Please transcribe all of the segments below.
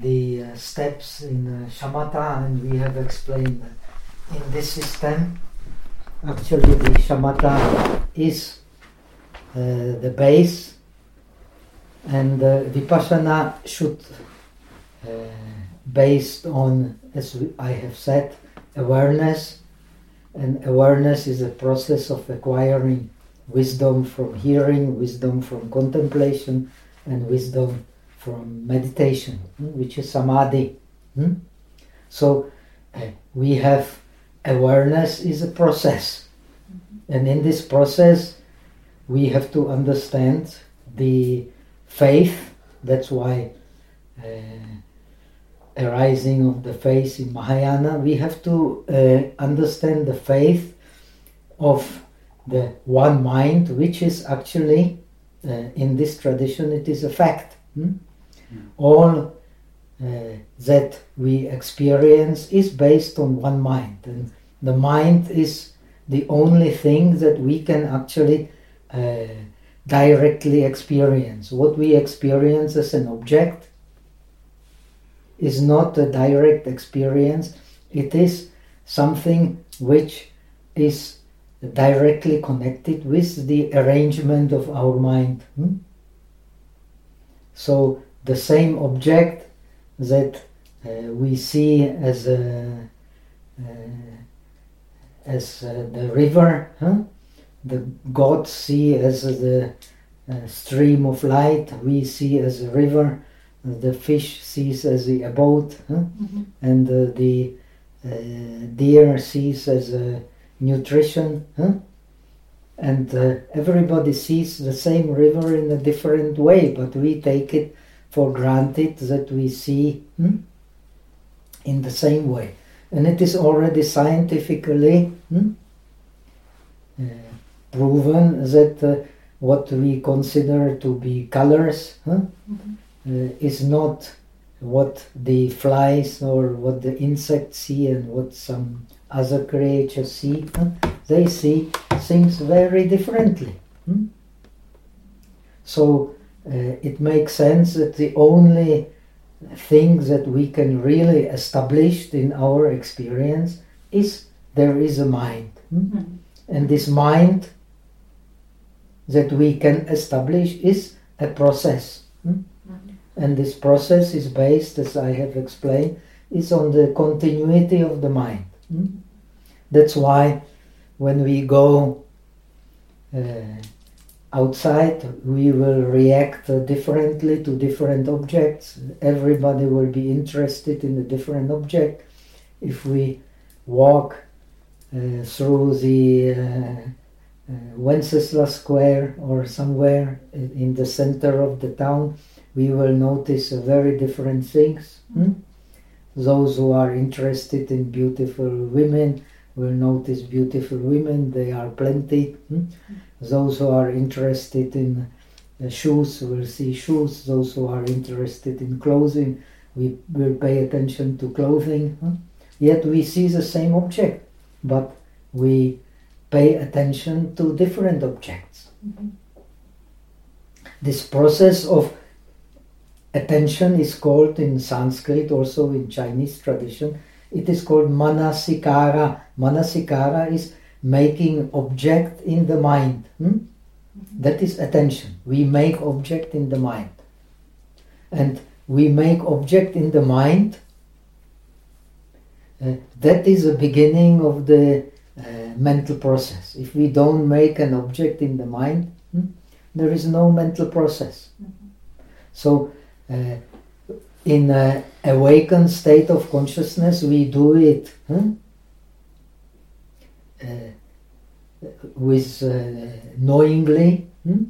the uh, steps in uh, shamatha, and we have explained that in this system, actually the shamatha is uh, the base, and uh, vipassana should, uh, based on, as I have said, awareness, and awareness is a process of acquiring wisdom from hearing, wisdom from contemplation, and wisdom from meditation, hmm, which is samadhi. Hmm? So uh, we have awareness is a process, and in this process we have to understand the faith. That's why uh, arising of the faith in Mahayana, we have to uh, understand the faith of the one mind, which is actually uh, in this tradition it is a fact. Hmm? All uh, that we experience is based on one mind, and the mind is the only thing that we can actually uh, directly experience. What we experience as an object is not a direct experience, it is something which is directly connected with the arrangement of our mind. Hmm? So the same object that uh, we see as a, uh, as uh, the river, huh? the gods see as the uh, stream of light, we see as a river, the fish sees as the abode, huh? mm-hmm. and uh, the uh, deer sees as a nutrition. Huh? And uh, everybody sees the same river in a different way, but we take it for granted that we see hmm, in the same way. And it is already scientifically hmm, uh, proven that uh, what we consider to be colors huh, mm-hmm. Uh, is not what the flies or what the insects see and what some other creatures see, they see things very differently. Hmm? So it makes sense that the only thing that we can really establish in our experience is there is a mind. Hmm? Mm-hmm. And this mind that we can establish is a process. Hmm? Mm-hmm. And this process is based, as I have explained, is on the continuity of the mind. Hmm? That's why when we go uh, outside, we will react differently to different objects. Everybody will be interested in a different object. If we walk uh, through the uh, uh, Wenceslas Square or somewhere in the center of the town, we will notice very different things. Hmm? Those who are interested in beautiful women will notice beautiful women, they are plenty. Hmm? Those who are interested in uh, shoes will see shoes. Those who are interested in clothing, we will pay attention to clothing. Hmm? Yet we see the same object, but we pay attention to different objects. Mm-hmm. This process of attention is called in Sanskrit, also in Chinese tradition, it is called manasikara. Manasikara is making object in the mind. Hmm? That is attention. We make object in the mind. And we make object in the mind. Uh, that is the beginning of the uh, mental process. If we don't make an object in the mind, hmm, there is no mental process. Mm-hmm. So, uh, in an awakened state of consciousness, we do it huh? Uh, with uh, knowingly. Hmm?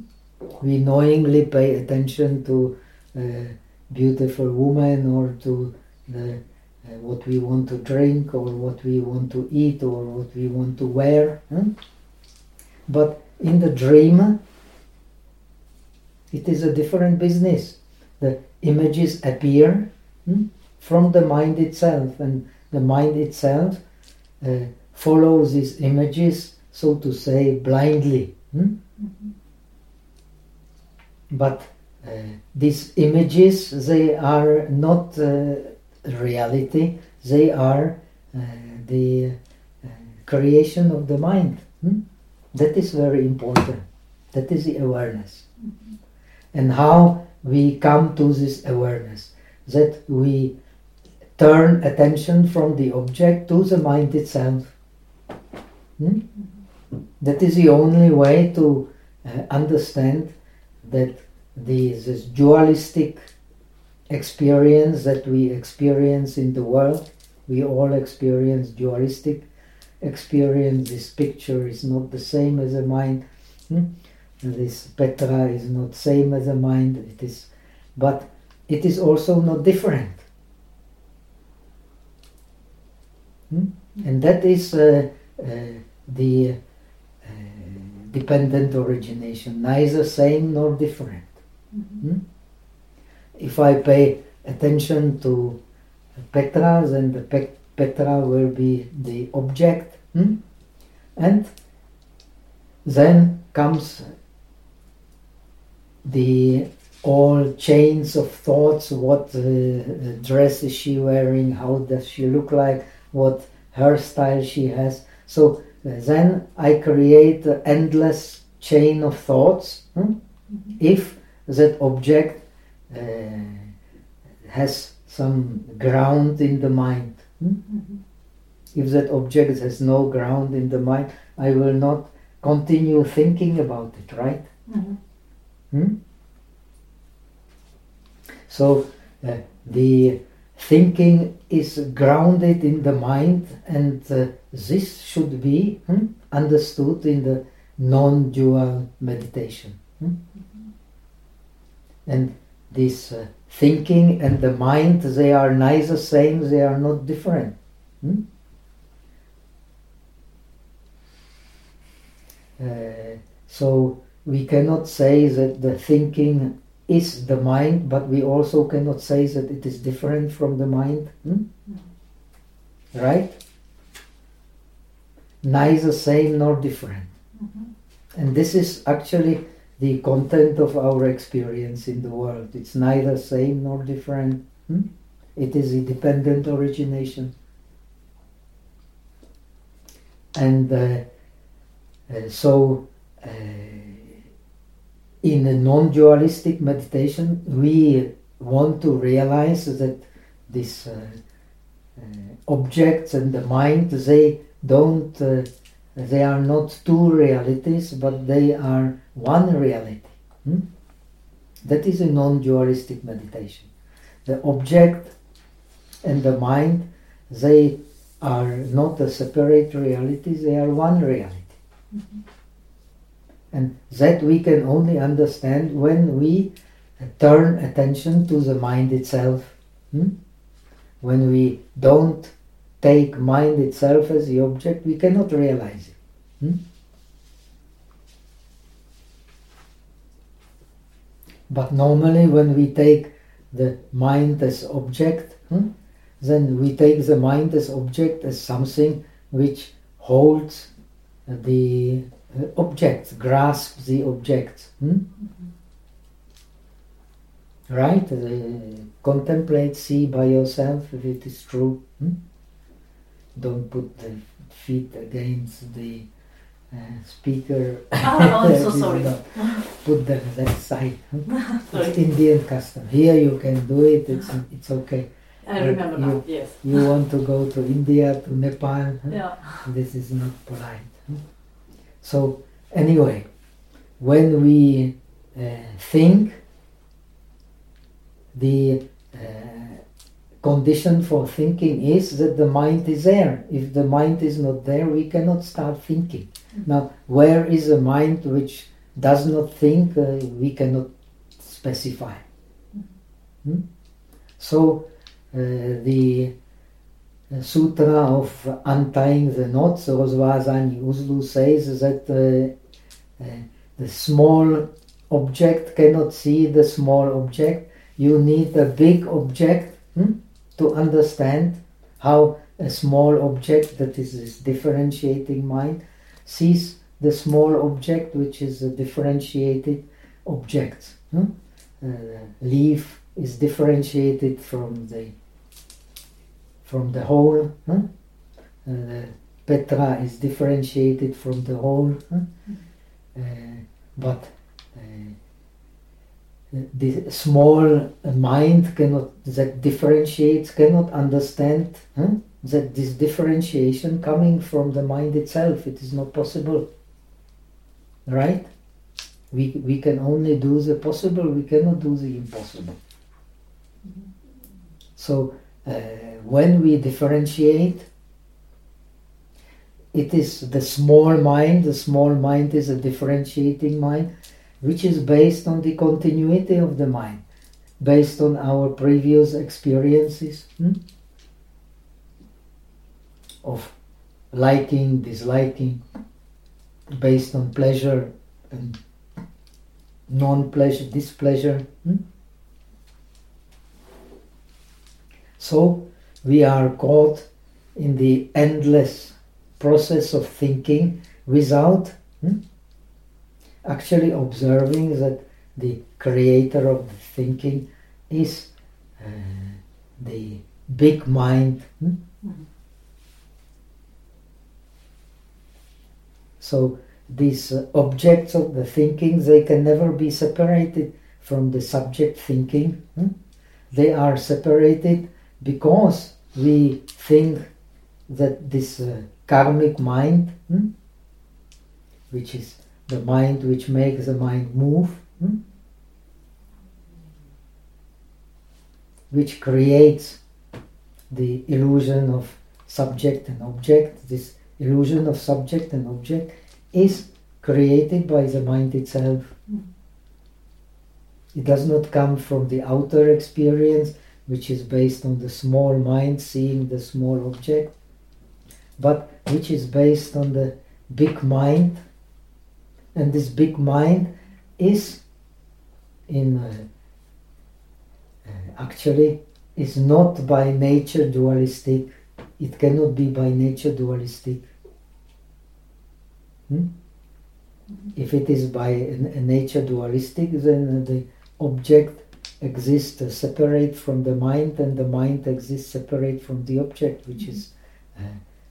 We knowingly pay attention to a beautiful woman or to the, uh, what we want to drink or what we want to eat or what we want to wear. Hmm? But in the dream, it is a different business. The images appear hmm, from the mind itself, and the mind itself uh, follows these images, so to say, blindly. Hmm? But uh, these images, they are not uh, reality, they are uh, the uh, creation of the mind. Hmm? That is very important. That is the awareness. And how we come to this awareness that we turn attention from the object to the mind itself. Hmm? That is the only way to uh, understand that this dualistic experience that we experience in the world, we all experience dualistic experience. This picture is not the same as a mind. Hmm? This Petra is not same as a mind. It is, but it is also not different. Hmm? And that is uh, uh, the uh, dependent origination, neither same nor different. Mm-hmm. Hmm? If I pay attention to Petra, then the pe- Petra will be the object, hmm? and then comes the all chains of thoughts what uh, dress is she wearing how does she look like what hairstyle she has so then i create an endless chain of thoughts hmm? mm-hmm. if that object uh, has some ground in the mind hmm? mm-hmm. if that object has no ground in the mind i will not continue thinking about it right mm-hmm. hmm? So uh, the thinking is grounded in the mind, and uh, this should be hmm, understood in the non dual meditation. Hmm? And this uh, thinking and the mind, they are neither same, they are not different. Hmm? Uh, so we cannot say that the thinking is the mind, but we also cannot say that it is different from the mind. Hmm? Right? Neither same nor different. Mm-hmm. And this is actually the content of our experience in the world. It's neither same nor different. Hmm? It is a dependent origination. And uh, uh, so uh, in a non-dualistic meditation, we want to realize that these uh, uh, objects and the mind, they don't, uh, they are not two realities, but they are one reality. Hmm? That is a non-dualistic meditation. The object and the mind, they are not a separate reality, they are one reality. Mm-hmm. And that we can only understand when we turn attention to the mind itself. Hmm? When we don't take mind itself as the object, we cannot realize it. Hmm? But normally, when we take the mind as object, hmm, then we take the mind as object as something which holds the object, grasp the object. Hmm? Right? Uh, contemplate, see by yourself if it is true. Hmm? Don't put the feet against the uh, speaker. Oh, I'm so sorry. put them that side. it's Indian custom. Here you can do it. It's it's okay. I remember you, now. Yes. You want to go to India to Nepal? Yeah. This is not polite. So, anyway, when we uh, think, the uh, condition for thinking is that the mind is there. If the mind is not there, we cannot start thinking. Mm-hmm. Now, where is a mind which does not think, uh, we cannot specify. Mm-hmm. Hmm? So, uh, the sutra of untying the knots, Rozvázání uzlů says that uh, uh, the small object cannot see the small object. You need a big object hmm, to understand how a small object, that is this differentiating mind, sees the small object which is a differentiated object. Hmm? uh, leaf is differentiated from the from the whole. Huh? Uh, Petra is differentiated from the whole. Huh? Uh, but uh, the small mind cannot that differentiates cannot understand huh? that this differentiation coming from the mind itself it is not possible right we, we can only do the possible we cannot do the impossible so when we differentiate it is the small mind the small mind is a differentiating mind which is based on the continuity of the mind based on our previous experiences hmm? of liking, disliking, based on pleasure and non-pleasure, displeasure. Hmm? So we are caught in the endless process of thinking without hmm, actually observing that the creator of the thinking is uh, the big mind. Hmm? So these uh, objects of the thinking, they can never be separated from the subject thinking. Hmm? They are separated because we think that this uh, karmic mind, hmm? which is the mind which makes the mind move, hmm? which creates the illusion of subject and object, this illusion of subject and object is created by the mind itself. Mm. It does not come from the outer experience, which is based on the small mind seeing the small object, but which is based on the big mind. And this big mind is in uh, uh, actually is not by nature dualistic. It cannot be by nature dualistic. Hmm? If it is by a nature dualistic, then the object exists separate from the mind and the mind exists separate from the object, which is uh,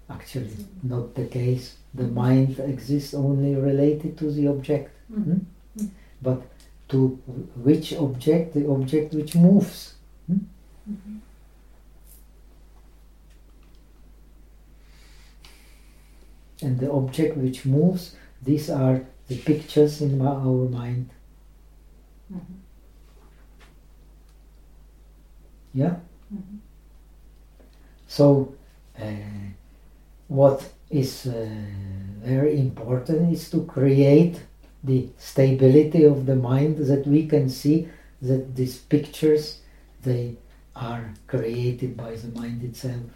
actually not the case. The mind exists only related to the object. Hmm? hmm? But to which object? The object which moves. Hmm? Mm-hmm. and the object which moves, these are the pictures in our mind. Mm-hmm. Yeah? Mm-hmm. So, uh, what is uh, very important is to create the stability of the mind that we can see that these pictures they are created by the mind itself.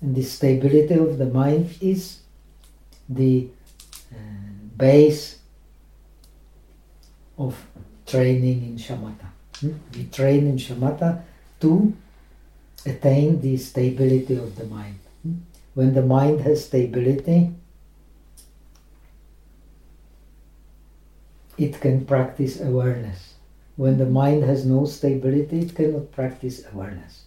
And the stability of the mind is the uh, base of training in shamatha. We train in shamatha to attain the stability of the mind. When the mind has stability, it can practice awareness. When the mind has no stability, it cannot practice awareness.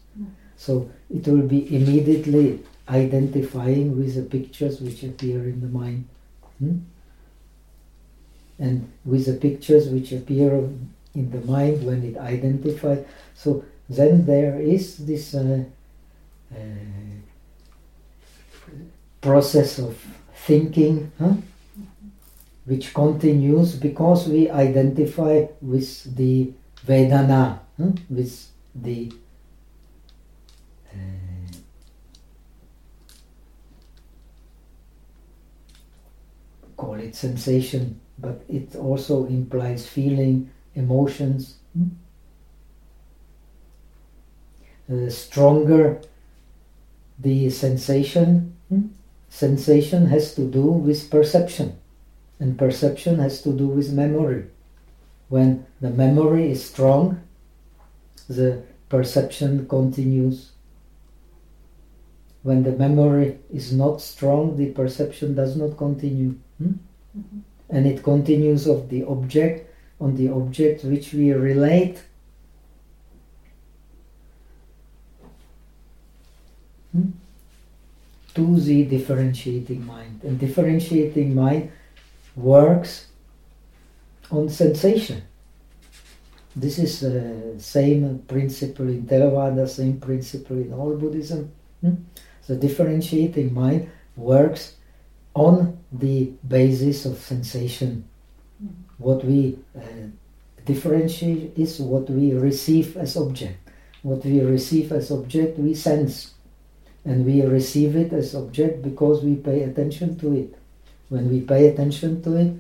So it will be immediately identifying with the pictures which appear in the mind. Hmm? And with the pictures which appear in the mind when it identifies. So then there is this uh, uh, process of thinking, huh? which continues because we identify with the Vedana, huh? with the call it sensation, but it also implies feeling, emotions. Hmm? The stronger the sensation, hmm? sensation has to do with perception, and perception has to do with memory. When the memory is strong, the perception continues. When the memory is not strong, the perception does not continue. Hmm? Mm-hmm. And it continues of the object on the object which we relate hmm, to the differentiating mind. And differentiating mind works on sensation. This is the same principle in Theravada, same principle in all Buddhism. Hmm? The differentiating mind works on the basis of sensation. What we uh, differentiate is what we receive as object. What we receive as object, we sense. And we receive it as object because we pay attention to it. When we pay attention to it,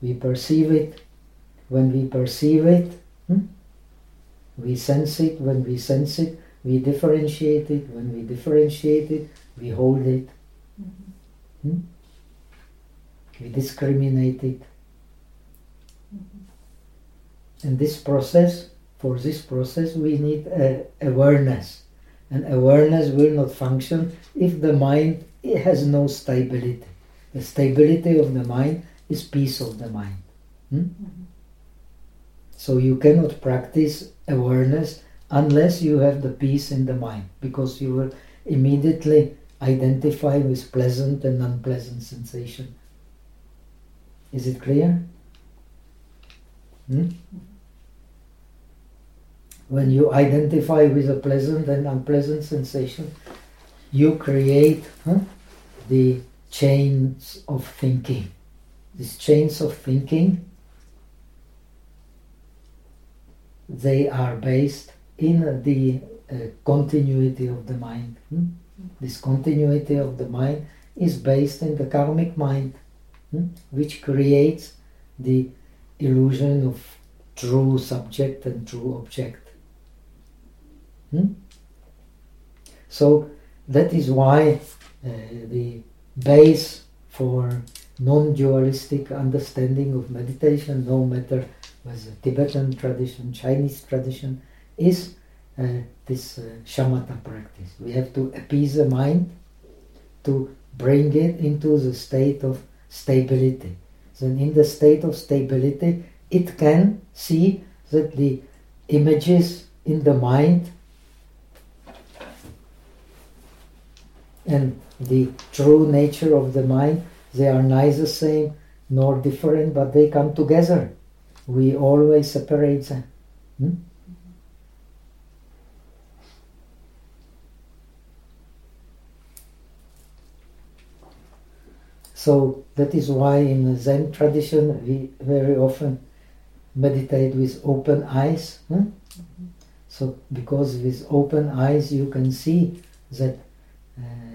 we perceive it. When we perceive it, hmm, we sense it. When we sense it, we differentiate it. When we differentiate it, we hold it. Mm-hmm. Hmm? We discriminate it. And this process, for this process, we need awareness. And awareness will not function if the mind has no stability. The stability of the mind is peace of the mind. Hmm? Mm-hmm. So you cannot practice awareness unless you have the peace in the mind, because you will immediately identify with pleasant and unpleasant sensation. Is it clear? Hmm? When you identify with a pleasant and unpleasant sensation, you create huh, the chains of thinking. These chains of thinking, they are based in the uh, continuity of the mind. Hmm? This continuity of the mind is based in the karmic mind, hmm? which creates the illusion of true subject and true object. Hmm? So that is why uh, the base for non-dualistic understanding of meditation, no matter whether Tibetan tradition, Chinese tradition, is uh, this uh, shamatha practice. We have to appease the mind to bring it into the state of stability. Then in the state of stability, it can see that the images in the mind and the true nature of the mind, they are neither same nor different, but they come together. We always separate them. Hmm? So that is why in the Zen tradition we very often meditate with open eyes. Hmm? Mm-hmm. So because with open eyes you can see that uh,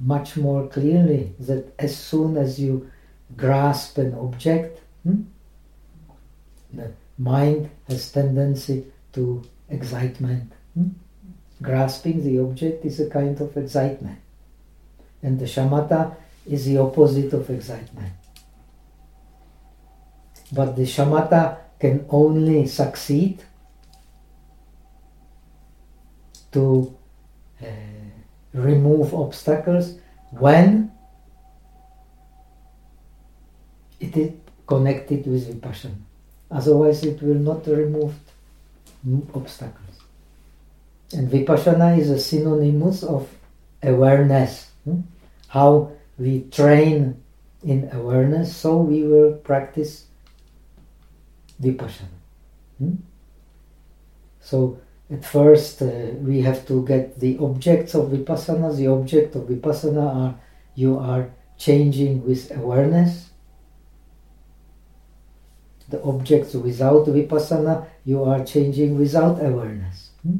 much more clearly that as soon as you grasp an object, hmm, the mind has tendency to excitement. Hmm? Grasping the object is a kind of excitement. And the shamatha is the opposite of excitement. But the shamatha can only succeed to remove obstacles when it is connected with vipassana. Otherwise, it will not remove obstacles. And vipassana is a synonymous of awareness. Hmm? How we train in awareness, so we will practice vipassana. Hmm? So at first uh, we have to get the objects of vipassana. The object of vipassana are you are changing with awareness. The objects without vipassana, you are changing without awareness. Hmm?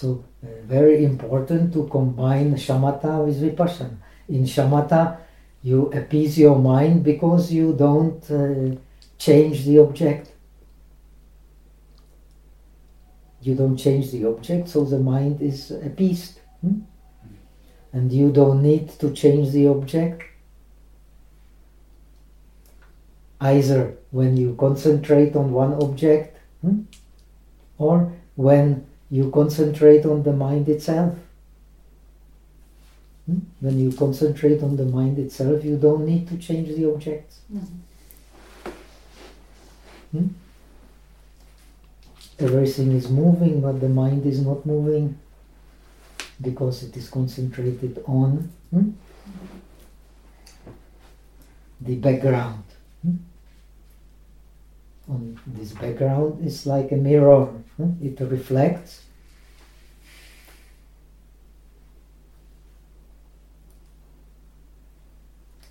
So uh, very important to combine shamatha with vipassana. In shamatha, you appease your mind because you don't uh, change the object. You don't change the object, so the mind is appeased. Hmm? And you don't need to change the object. Either when you concentrate on one object hmm? or when you concentrate on the mind itself. Hmm? When you concentrate on the mind itself, you don't need to change the objects. Hmm? Everything is moving, but the mind is not moving because it is concentrated on hmm? the background. Hmm? On this background is like a mirror. It reflects.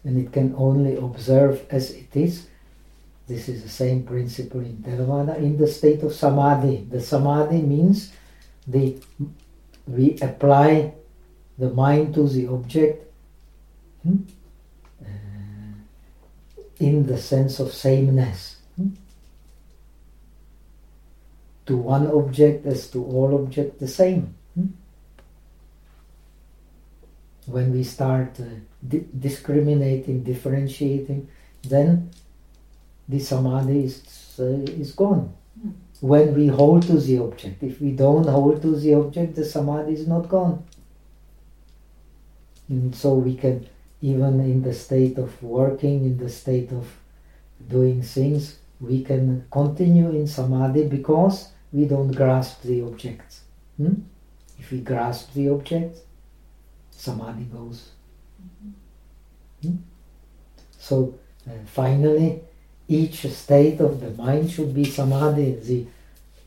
And it can only observe as it is. This is the same principle in Theravada in the state of samadhi. The samadhi means the we apply the mind to the object hmm? uh, in the sense of sameness. Hmm? To one object as to all objects the same. Hmm? When we start uh, di discriminating, differentiating, then the samadhi is, uh, is gone when we hold to the object. If we don't hold to the object, the samadhi is not gone. And so we can, even in the state of working, in the state of doing things, we can continue in samadhi because we don't grasp the objects. Hmm? If we grasp the object, samadhi goes. Hmm? So uh, finally, each state of the mind should be samadhi, the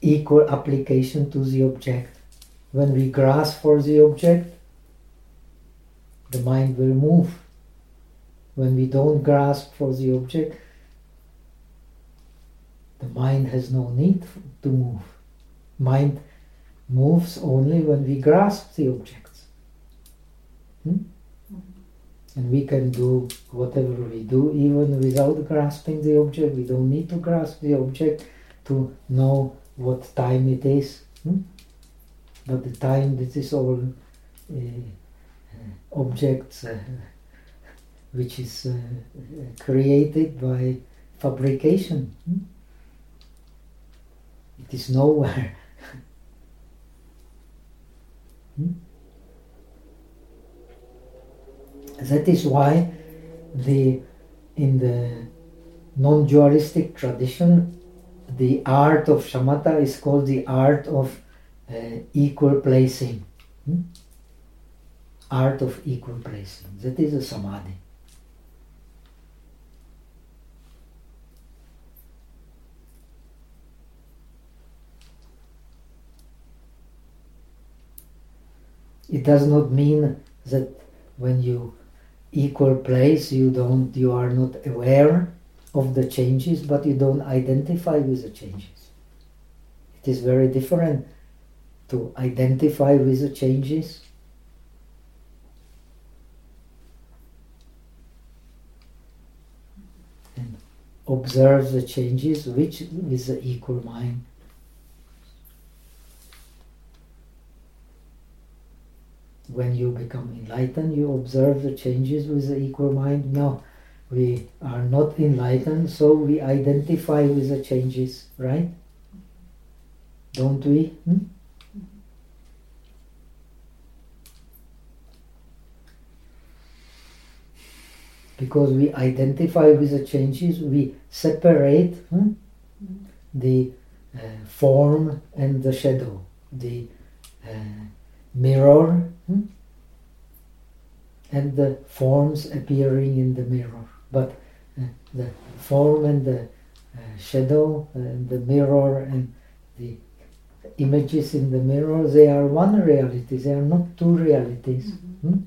equal application to the object. When we grasp for the object, the mind will move. When we don't grasp for the object, the mind has no need to move. Mind moves only when we grasp the objects. Hmm? And we can do whatever we do even without grasping the object. We don't need to grasp the object to know what time it is. Hmm? But the time, this is all uh, objects uh, which is uh, created by fabrication. Hmm? Is nowhere. hmm? That is why the in the non-dualistic tradition, the art of shamatha is called the art of uh, equal placing. Hmm? Art of equal placing. That is a samadhi. It does not mean that when you equal place, you don't, you are not aware of the changes, but you don't identify with the changes. It is very different to identify with the changes and observe the changes which with the equal mind. When you become enlightened, you observe the changes with the equal mind. No, we are not enlightened, so we identify with the changes, right? Don't we? Hmm? Because we identify with the changes, we separate hmm, the uh, form and the shadow, the uh, mirror Hmm? And the forms appearing in the mirror. But uh, the form and the uh, shadow and the mirror and the images in the mirror, they are one reality, they are not two realities. Mm -hmm. hmm?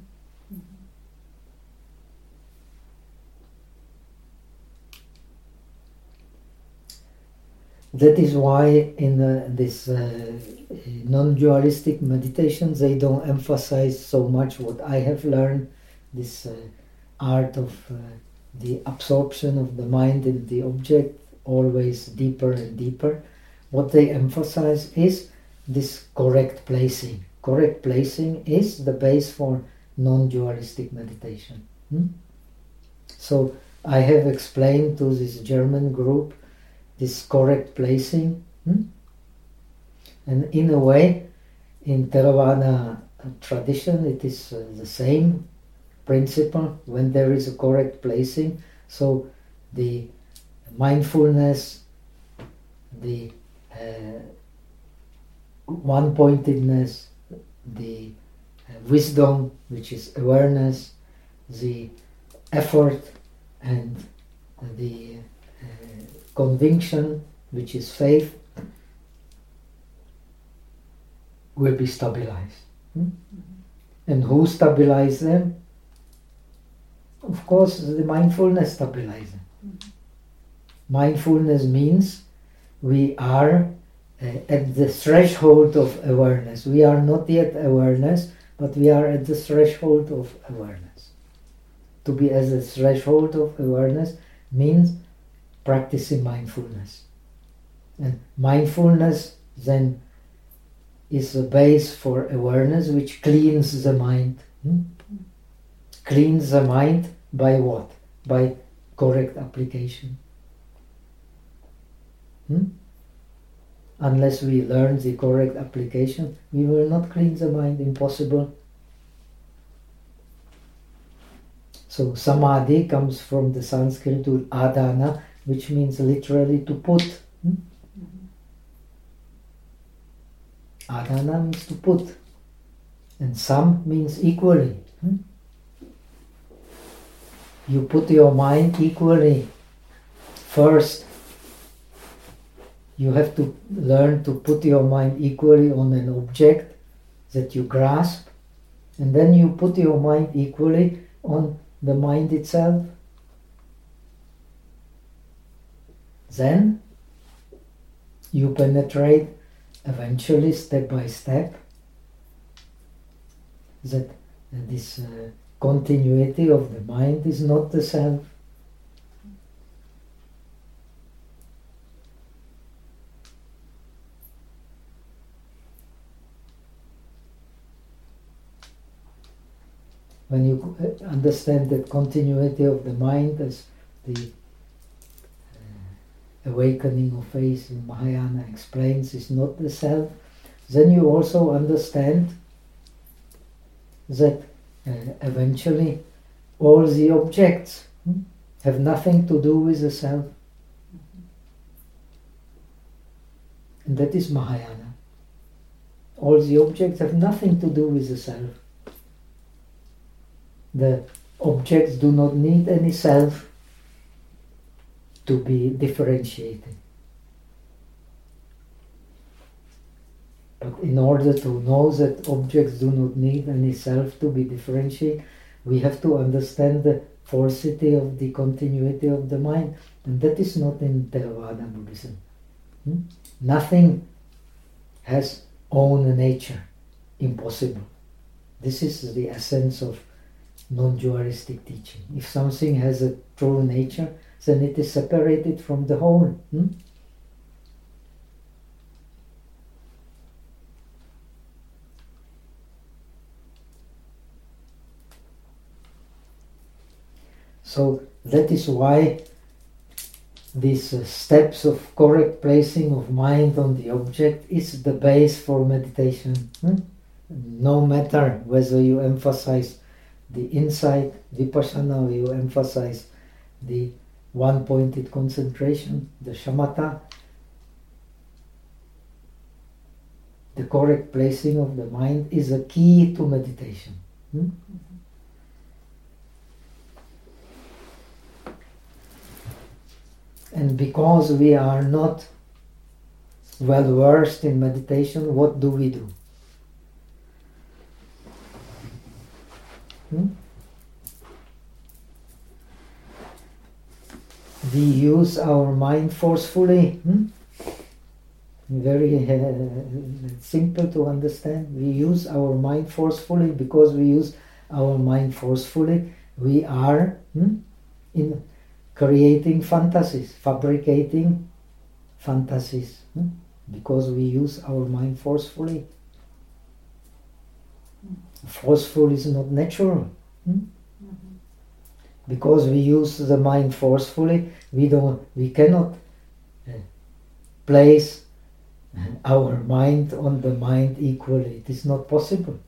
That is why in uh, this uh, non-dualistic meditations they don't emphasize so much what I have learned, this uh, art of uh, the absorption of the mind in the object, always deeper and deeper. What they emphasize is this correct placing. Correct placing is the base for non-dualistic meditation. Hmm? So I have explained to this German group this correct placing. Hmm? And in a way, in Theravada tradition, it is uh, the same principle when there is a correct placing. So the mindfulness, the uh, one pointedness, the uh, wisdom, which is awareness, the effort, and the uh, conviction, which is faith, will be stabilized. Hmm? And who stabilizes them? Of course, the mindfulness stabilizes them. Mindfulness means we are uh, at the threshold of awareness. We are not yet awareness, but we are at the threshold of awareness. To be at the threshold of awareness means practicing mindfulness. And mindfulness then is the base for awareness which cleans the mind. Hmm? Cleans the mind by what? By correct application. Hmm? Unless we learn the correct application, we will not clean the mind, impossible. So samadhi comes from the Sanskrit to adhana, which means literally to put. Hmm? Adhana means to put, and sam means equally. Hmm? You put your mind equally first. You have to learn to put your mind equally on an object that you grasp, and then you put your mind equally on the mind itself. Then you penetrate eventually, step by step, that this uh, continuity of the mind is not the self. When you uh, understand that continuity of the mind as the awakening of faith in Mahayana explains is not the self, then you also understand that uh, eventually all the objects hmm, have nothing to do with the self. And that is Mahayana. All the objects have nothing to do with the self. The objects do not need any self to be differentiated. But in order to know that objects do not need any self to be differentiated, we have to understand the falsity of the continuity of the mind, and that is not in Theravada Buddhism. Hmm? Nothing has own nature, impossible. This is the essence of non-dualistic teaching. If something has a true nature, then it is separated from the whole. Hmm? So that is why these uh, steps of correct placing of mind on the object is the base for meditation. Hmm? No matter whether you emphasize the insight, vipassana, or you emphasize the one pointed concentration, the shamatha, the correct placing of the mind is a key to meditation. Hmm? And because we are not well versed in meditation, what do we do? Hmm? We use our mind forcefully. Hmm? Very uh, simple to understand. We use our mind forcefully because we use our mind forcefully. We are hmm, in creating fantasies, fabricating fantasies, hmm? because we use our mind forcefully. Forceful is not natural. Because we use the mind forcefully, we don't, we cannot uh, place our mind on the mind equally. It is not possible.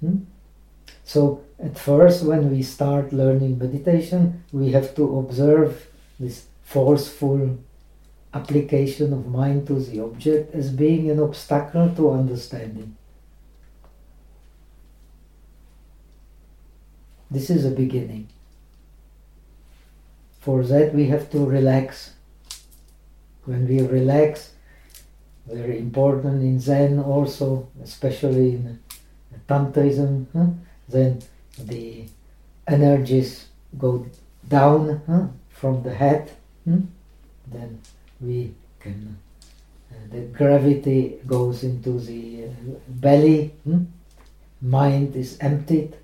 Hmm? So at first when we start learning meditation we have to observe this forceful application of mind to the object as being an obstacle to understanding. This is a beginning. For that we have to relax. When we relax, very important in Zen also, especially in Tantrism, huh? then the energies go down huh? from the head, hmm? then we can, uh, the gravity goes into the uh, belly, hmm? mind is emptied.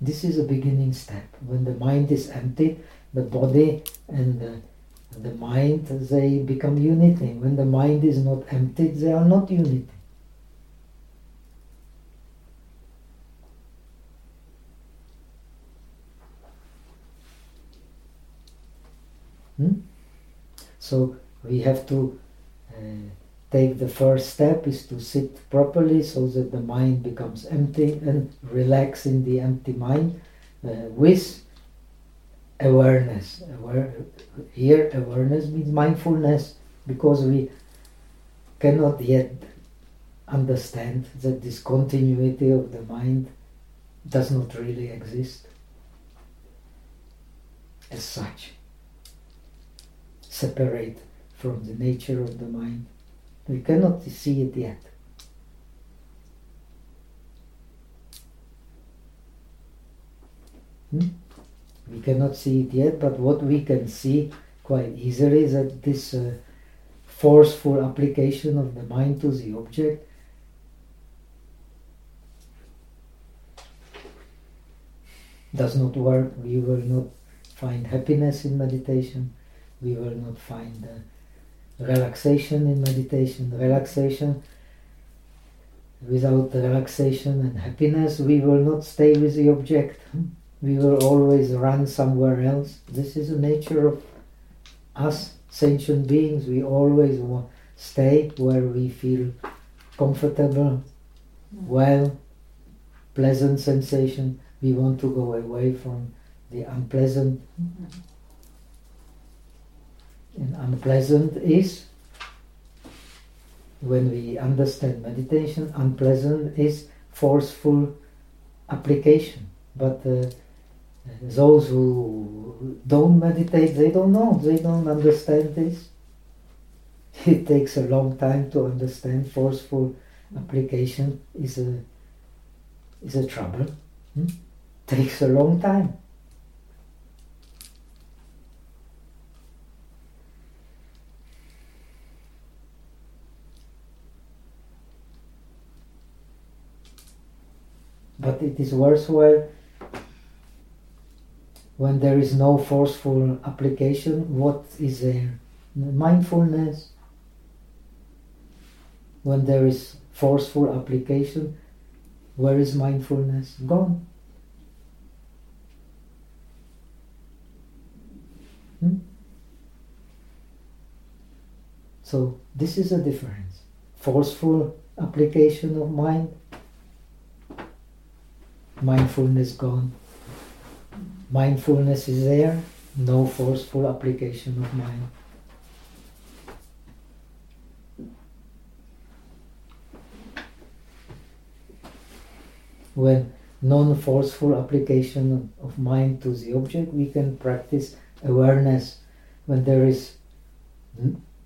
This is a beginning step. When the mind is empty, the body and the, the mind, they become unity. When the mind is not empty, they are not unity. Hmm? So we have to uh, take the first step is to sit properly so that the mind becomes empty and relax in the empty mind uh, with awareness. Aware, here awareness means mindfulness because we cannot yet understand that this continuity of the mind does not really exist as such, separate from the nature of the mind. We cannot see it yet. Hmm? We cannot see it yet, but what we can see quite easily is that this uh, forceful application of the mind to the object does not work. We will not find happiness in meditation. We will not find uh, relaxation in meditation. Relaxation, without relaxation and happiness, we will not stay with the object. We will always run somewhere else. This is the nature of us, sentient beings. We always want stay where we feel comfortable, well, pleasant sensation. We want to go away from the unpleasant. Mm -hmm. And unpleasant is, when we understand meditation, unpleasant is forceful application. But uh, those who don't meditate, they don't know, they don't understand this. It takes a long time to understand forceful application is a is a trouble. Hmm? Takes a long time. but it is worthwhile when there is no forceful application, what is there? Mindfulness. When there is forceful application, where is mindfulness? Gone. Hmm? So this is a difference. Forceful application of mind mindfulness gone. Mindfulness is there, no forceful application of mind. When non-forceful application of mind to the object, we can practice awareness. When there is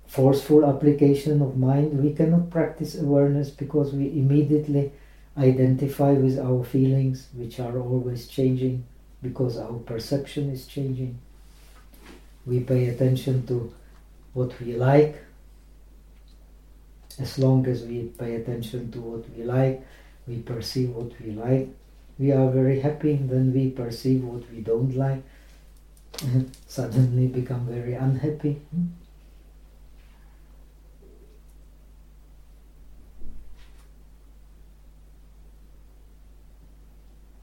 forceful application of mind, we cannot practice awareness because we immediately identify with our feelings, which are always changing because our perception is changing. We pay attention to what we like. As long as we pay attention to what we like, we perceive what we like, we are very happy. Then we perceive what we don't like, and suddenly become very unhappy.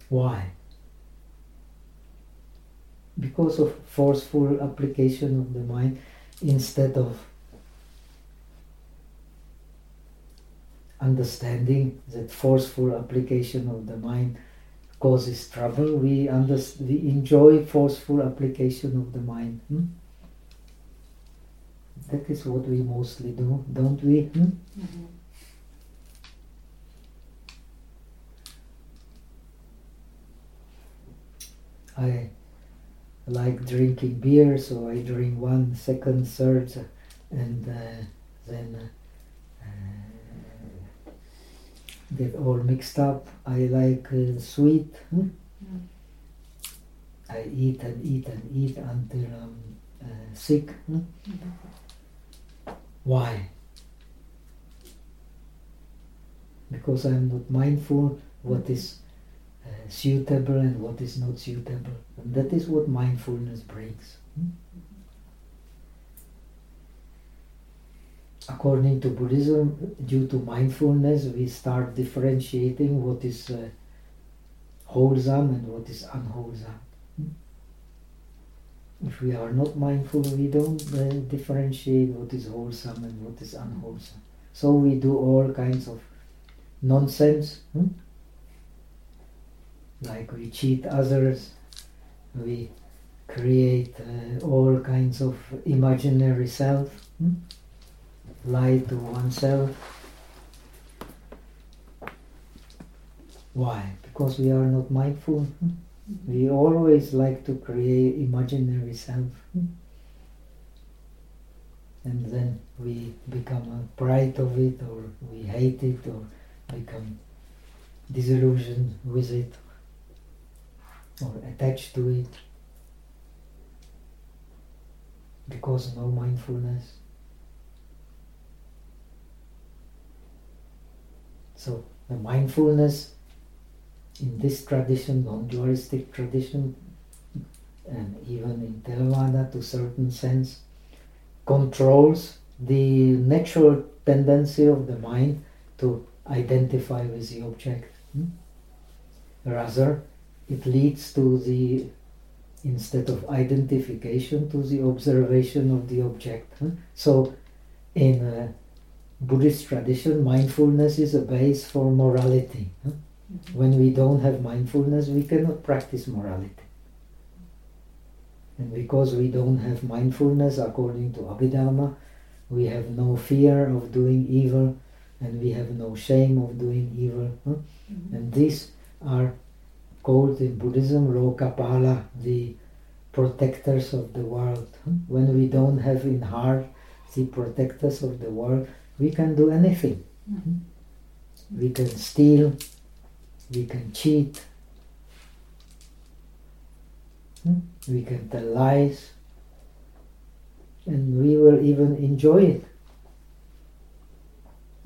Why? Because of forceful application of the mind instead of understanding that forceful application of the mind causes trouble, we, we enjoy forceful application of the mind. Hmm? That is what we mostly do, don't we? Hmm? Mm -hmm. I like drinking beer, so I drink one, second, third, and uh, then uh, get all mixed up. I like uh, sweet. Hmm? Mm. I eat and eat and eat until I'm uh, sick. Hmm? Mm. Why? Because I'm not mindful what is uh, suitable and what is not suitable. And that is what mindfulness brings. Hmm? According to Buddhism, due to mindfulness, we start differentiating what is uh, wholesome and what is unwholesome. Hmm? If we are not mindful, we don't uh, differentiate what is wholesome and what is unwholesome. So we do all kinds of nonsense. Hmm? Like we cheat others, we create uh, all kinds of imaginary self, hmm? lie to oneself. Why? Because we are not mindful. Hmm? We always like to create imaginary self. Hmm? And then we become pride of it, or we hate it, or become disillusioned with it or attached to it because no mindfulness. So the mindfulness in this tradition, non-dualistic tradition, and even in Theravada to certain sense, controls the natural tendency of the mind to identify with the object. Hmm? Rather, it leads to the instead of identification to the observation of the object. So in a Buddhist tradition, mindfulness is a base for morality. Mm-hmm. When we don't have mindfulness, we cannot practice morality. And because we don't have mindfulness, according to Abhidharma, we have no fear of doing evil and we have no shame of doing evil. Mm-hmm. And these are called in Buddhism Lokapala, the protectors of the world. When we don't have in heart the protectors of the world, we can do anything. Mm-hmm. We can steal, we can cheat, hmm? we can tell lies, and we will even enjoy it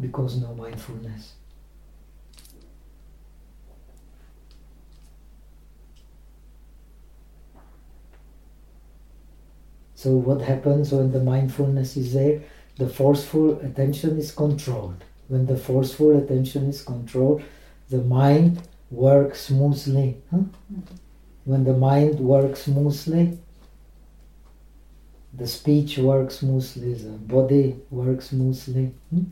because no mindfulness. So what happens when the mindfulness is there? The forceful attention is controlled. When the forceful attention is controlled, the mind works smoothly. Huh? Mm-hmm. When the mind works smoothly, the speech works smoothly, the body works smoothly. Hmm?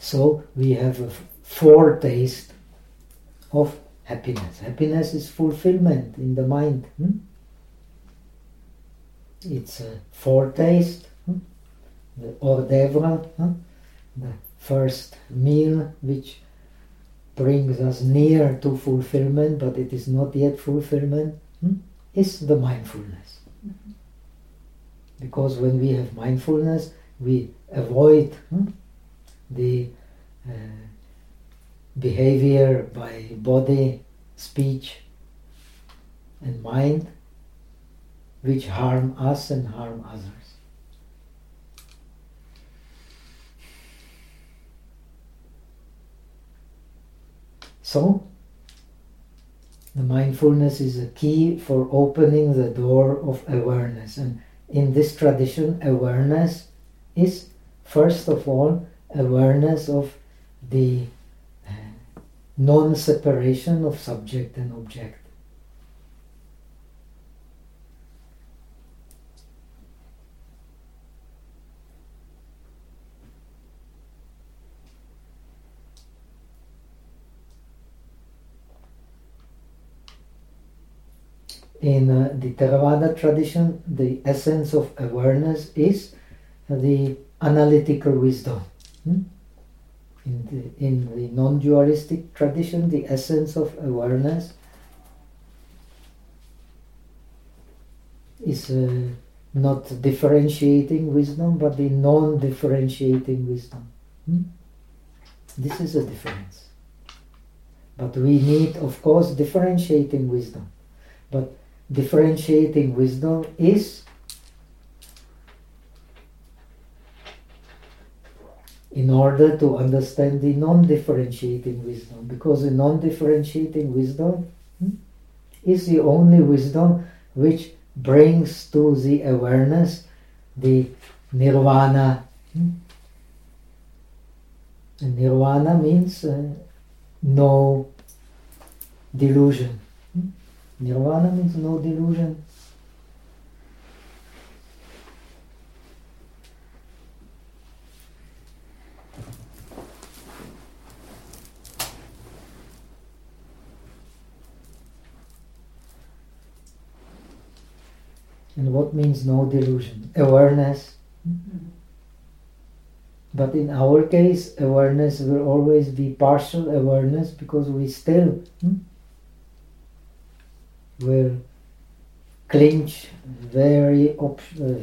So we have a foretaste of happiness. Happiness is fulfillment in the mind. Hmm? It's a foretaste, hmm? the hors d'oeuvre, hmm? the first meal which brings us near to fulfillment, but it is not yet fulfillment, hmm? is the mindfulness. Because when we have mindfulness, we avoid hmm? the uh, behavior by body, speech, and mind which harm us and harm others. So, the mindfulness is a key for opening the door of awareness. And in this tradition, awareness is first of all awareness of the non-separation of subject and object. in uh, the Theravada tradition, the essence of awareness is the analytical wisdom. Hmm? In the, in the non-dualistic tradition, the essence of awareness is uh, not differentiating wisdom, but the non-differentiating wisdom. Hmm? This is a difference. But we need, of course, differentiating wisdom. But differentiating wisdom is in order to understand the non-differentiating wisdom because the non-differentiating wisdom hmm, is the only wisdom which brings to the awareness the nirvana hmm. nirvana means uh, no delusion Nirvana means no delusion. And what means no delusion? Awareness. Mm-hmm. But in our case, awareness will always be partial awareness because we still hmm, will clinch very ob uh,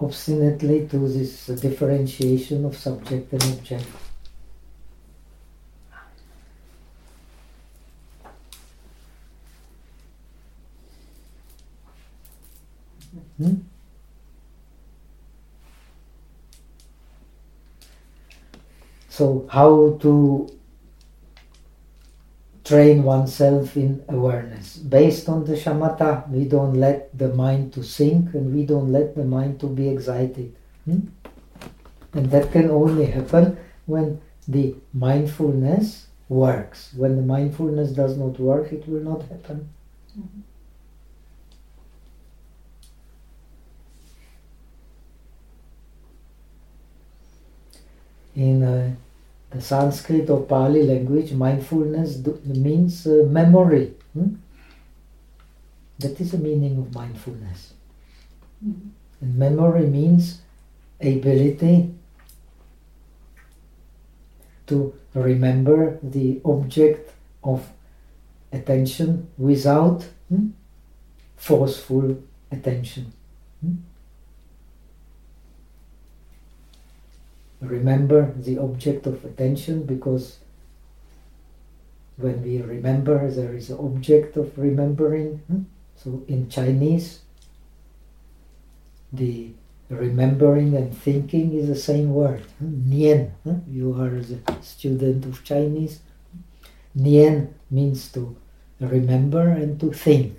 obstinately to this differentiation of subject and object. Hmm? So how to train oneself in awareness. Based on the shamatha, we don't let the mind to sink and we don't let the mind to be excited. Hmm? And that can only happen when the mindfulness works. When the mindfulness does not work, it will not happen. Mm-hmm. In uh, the Sanskrit or Pali language, mindfulness means uh, memory. Hmm? That is the meaning of mindfulness. Mm-hmm. And memory means ability to remember the object of attention without hmm, forceful attention. Hmm? Remember the object of attention because when we remember there is an object of remembering. Hmm? So in Chinese, the remembering and thinking is the same word. Nian. You are the student of Chinese. Nian means to remember and to think.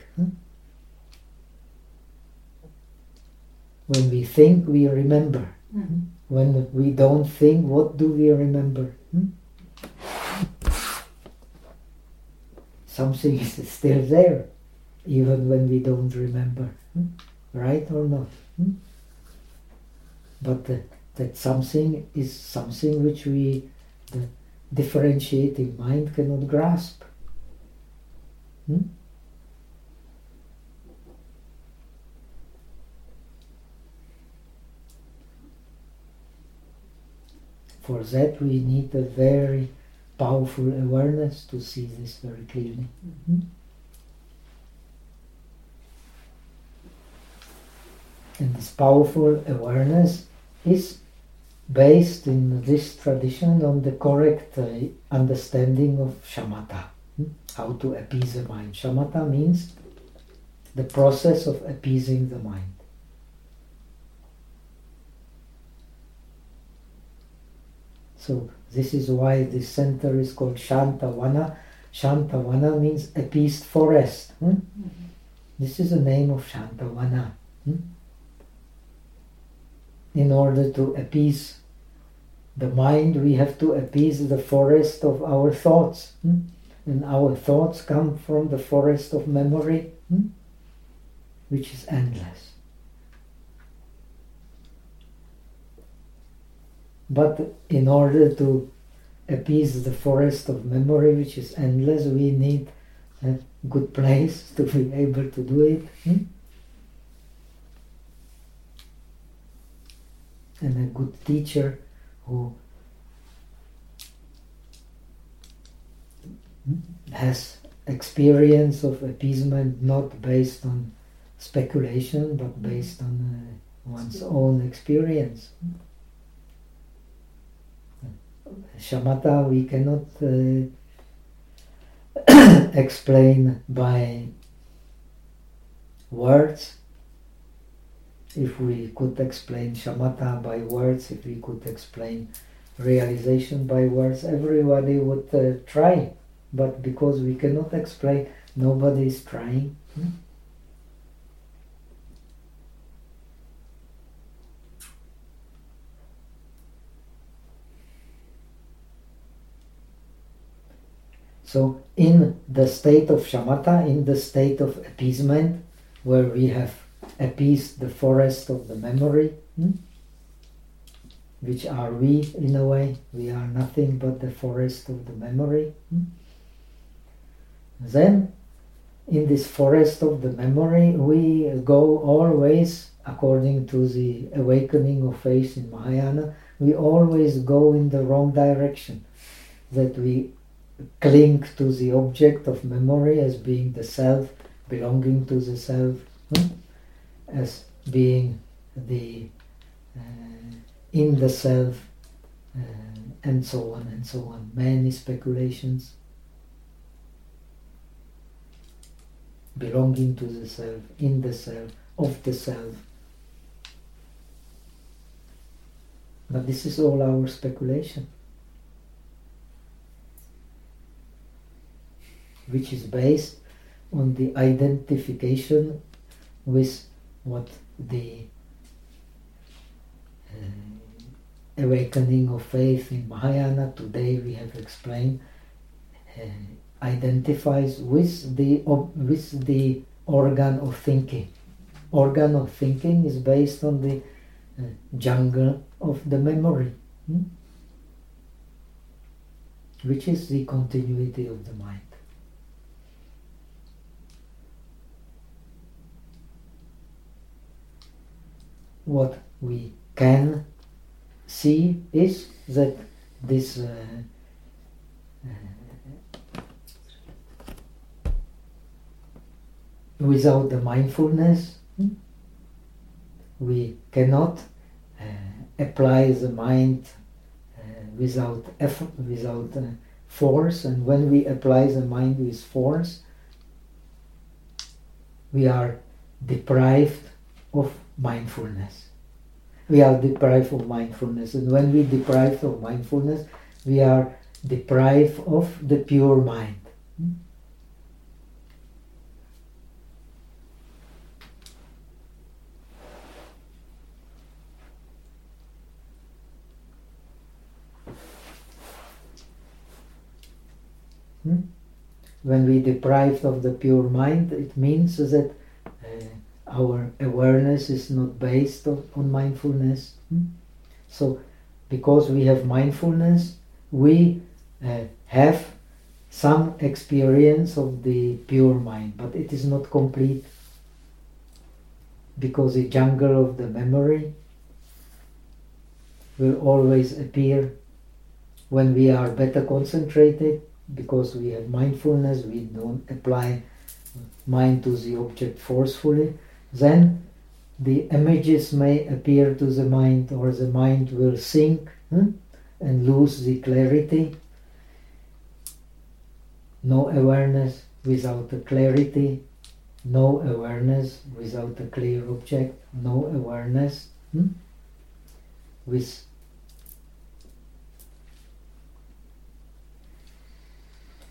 When we think, we remember. Mm -hmm. When we don't think, what do we remember? Hmm? Something is still there, even when we don't remember. Hmm? Right or not? Hmm? But that something is something which we, the differentiating mind, cannot grasp. Hmm? For that we need a very powerful awareness to see this very clearly. Mm-hmm. And this powerful awareness is based in this tradition on the correct uh, understanding of shamatha, hmm? how to appease the mind. Shamatha means the process of appeasing the mind. So this is why this center is called Shantavana. Shantavana means appeased forest. Hmm? Mm-hmm. This is the name of Shantavana. Hmm? In order to appease the mind, we have to appease the forest of our thoughts. Hmm? And our thoughts come from the forest of memory, hmm? which is endless. But in order to appease the forest of memory, which is endless, we need a good place to be able to do it. Hmm? And a good teacher who has experience of appeasement not based on speculation but based on uh, one's own experience. Shamatha we cannot uh, explain by words. If we could explain shamatha by words, if we could explain realization by words, everybody would uh, try. But because we cannot explain, nobody is trying. Hmm? So in the state of shamatha, in the state of appeasement, where we have appeased the forest of the memory, hmm? which are we in a way, we are nothing but the forest of the memory. Hmm? Then in this forest of the memory we go always according to the awakening of faith in Mahayana, we always go in the wrong direction. That we cling to the object of memory as being the self, belonging to the self, hmm? as being the uh, in the self, uh, and so on and so on. Many speculations. Belonging to the self, in the self, of the self. But this is all our speculation. Which is based on the identification with what the uh, awakening of faith in Mahayana today we have explained uh, identifies with the with the organ of thinking. Organ of thinking is based on the uh, jungle of the memory, hmm? which is the continuity of the mind. What we can see is that this uh, uh, without the mindfulness we cannot uh, apply the mind uh, without effort, without uh, force. And when we apply the mind with force we are deprived of mindfulness. We are deprived of mindfulness, and when we deprived of mindfulness, we are deprived of the pure mind. Hmm? When we deprived of the pure mind, it means that our awareness is not based on, mindfulness. Hmm? So, because we have mindfulness, we uh, have some experience of the pure mind, but it is not complete because the jungle of the memory will always appear when we are better concentrated because we have mindfulness, we don't apply mind to the object forcefully then the images may appear to the mind or the mind will sink hmm, and lose the clarity. No awareness without a clarity, no awareness without a clear object, no awareness hmm, with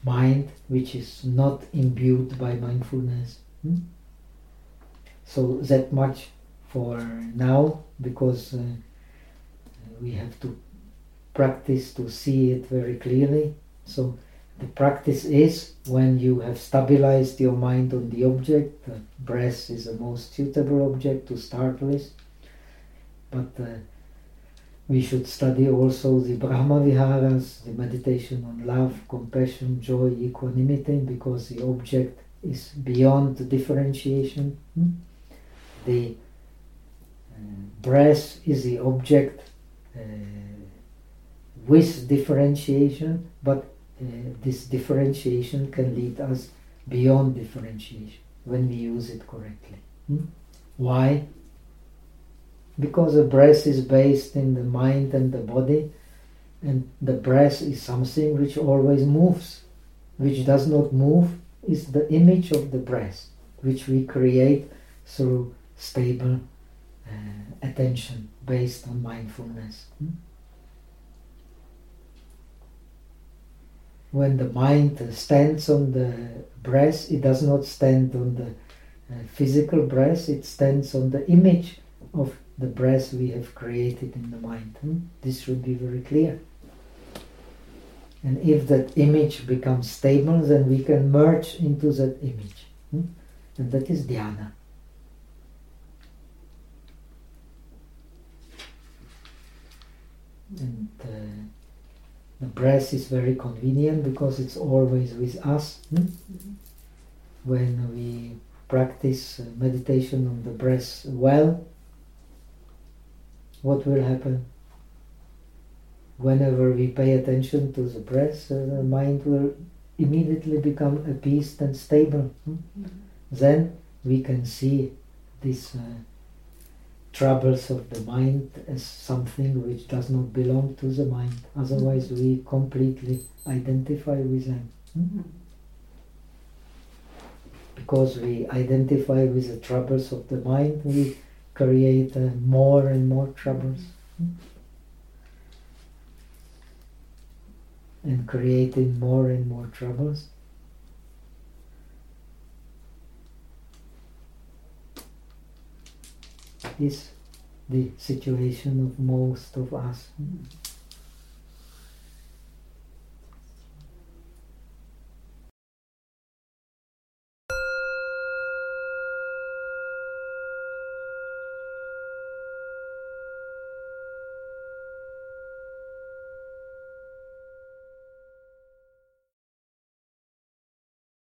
mind which is not imbued by mindfulness. Hmm? So that much for now because uh, we have to practice to see it very clearly. So the practice is when you have stabilized your mind on the object, the breath is the most suitable object to start with. But uh, we should study also the Brahma Viharas, the meditation on love, compassion, joy, equanimity, because the object is beyond differentiation. Hmm? The uh, breath is the object uh, with differentiation, but uh, this differentiation can lead us beyond differentiation when we use it correctly. Hmm? Why? Because the breath is based in the mind and the body, and the breath is something which always moves. Which does not move is the image of the breath, which we create through stable uh, attention based on mindfulness. Hmm? when the mind stands on the breath, it does not stand on the uh, physical breath, it stands on the image of the breath we have created in the mind. Hmm? This should be very clear. And if that image becomes stable, then we can merge into that image. Hmm? And that is dhyana. And uh, the breath is very convenient because it's always with us. Hmm? Mm-hmm. When we practice uh, meditation on the breath well, what will happen? Whenever we pay attention to the breath, uh, the mind will immediately become appeased and stable. Hmm? Mm-hmm. Then we can see this uh, troubles of the mind as something which does not belong to the mind. Otherwise, mm-hmm. we completely identify with them. Hmm? Because we identify with the troubles of the mind, we create uh, more and more troubles. Hmm? And creating more and more troubles. Is the situation of most of us.